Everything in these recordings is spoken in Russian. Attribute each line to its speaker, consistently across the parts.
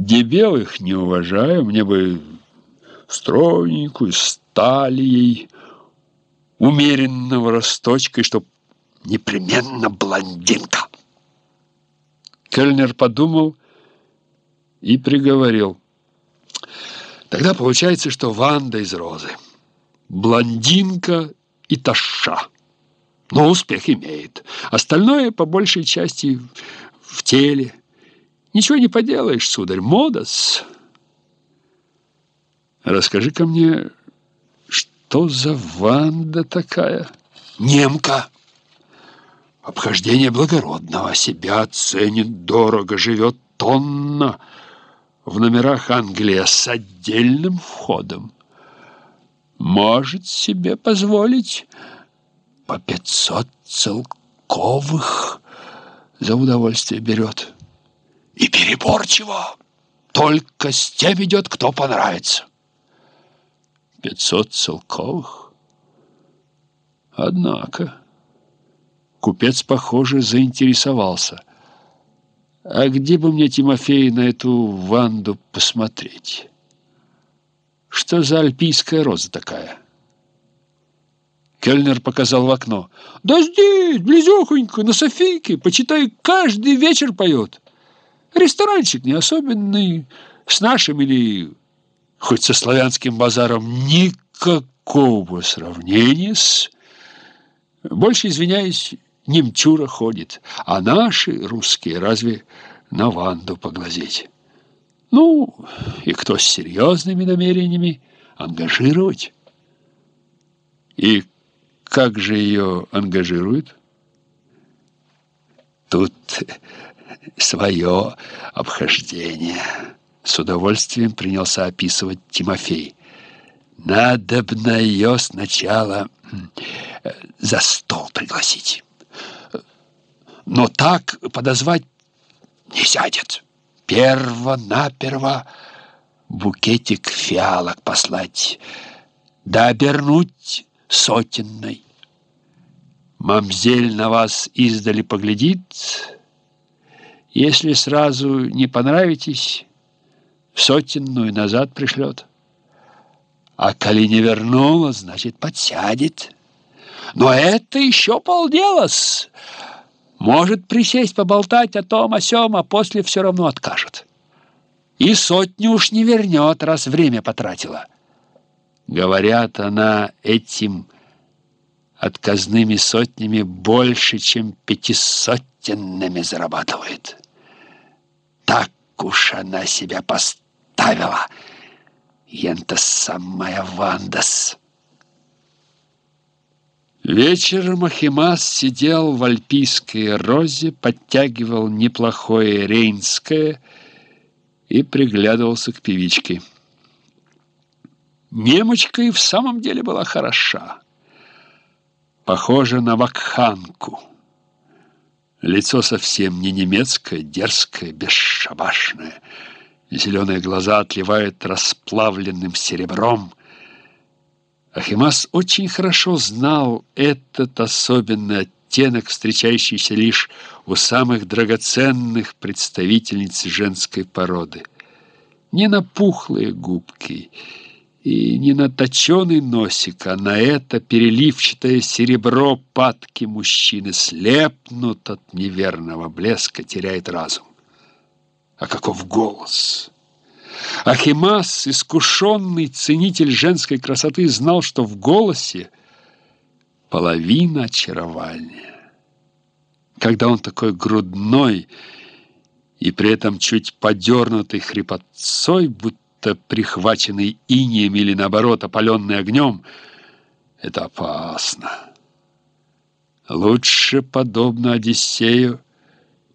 Speaker 1: Дебелых не уважаю, мне бы стройненькую, сталией, умеренного росточка, и чтоб непременно блондинка. Кельнер подумал и приговорил. Тогда получается, что Ванда из Розы. Блондинка и Таша. Но успех имеет. Остальное, по большей части, в теле. Ничего не поделаешь, сударь, модас. Расскажи-ка мне, что за Ванда такая? Немка. Обхождение благородного, себя ценит дорого, живет тонно в номерах Англия с отдельным входом. Может себе позволить по пятьсот целковых за удовольствие берет. И переборчиво. Только с тем идет, кто понравится. Пятьсот целковых? Однако... Купец, похоже, заинтересовался. А где бы мне, Тимофей, на эту Ванду посмотреть? Что за альпийская роза такая? Кельнер показал в окно. «Да здесь, близехонько, на Софийке, почитай, каждый вечер поет. Ресторанчик не особенный, с нашим или хоть со славянским базаром никакого сравнения с... Больше, извиняюсь, немчура ходит, а наши, русские, разве на Ванду поглазеть? Ну, и кто с серьезными намерениями ангажировать? И как же ее ангажируют? Тут свое обхождение. С удовольствием принялся описывать Тимофей. Надобно ее сначала за стол пригласить но так подозвать не сядет. Перво-наперво букетик фиалок послать, да обернуть сотенной. Мамзель на вас издали поглядит, если сразу не понравитесь, сотенную назад пришлет. А коли не вернула, значит, подсядет. Но это еще полдела-с. Может присесть поболтать о том, о сём, а после все равно откажет. И сотню уж не вернет, раз время потратила. Говорят, она этим отказными сотнями больше, чем пятисотенными зарабатывает. Так уж она себя поставила, ента самая Вандас. Вечером Ахимас сидел в альпийской розе, подтягивал неплохое рейнское и приглядывался к певичке. Немочка и в самом деле была хороша, похожа на вакханку. Лицо совсем не немецкое, дерзкое, бесшабашное. Зеленые глаза отливают расплавленным серебром, Ахимас очень хорошо знал этот особенный оттенок, встречающийся лишь у самых драгоценных представительниц женской породы. Не на пухлые губки и не на точеный носик, а на это переливчатое серебро падки мужчины слепнут от неверного блеска, теряет разум. А каков голос! Ахимас, искушенный ценитель женской красоты, знал, что в голосе половина очарования. Когда он такой грудной и при этом чуть подернутый хрипотцой, будто прихваченный инеем или, наоборот, опаленный огнем, это опасно. Лучше, подобно Одиссею,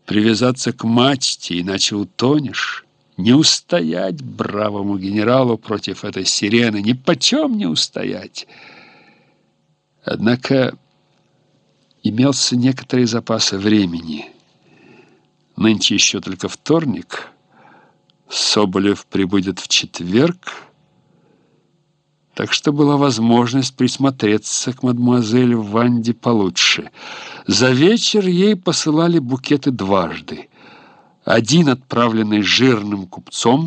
Speaker 1: привязаться к мачте, иначе утонешь. Не устоять бравому генералу против этой сирены, ни почем не устоять. Однако имелся некоторый запас времени. Нынче еще только вторник, Соболев прибудет в четверг, так что была возможность присмотреться к мадемуазель Ванде получше. За вечер ей посылали букеты дважды. Один, отправленный жирным купцом,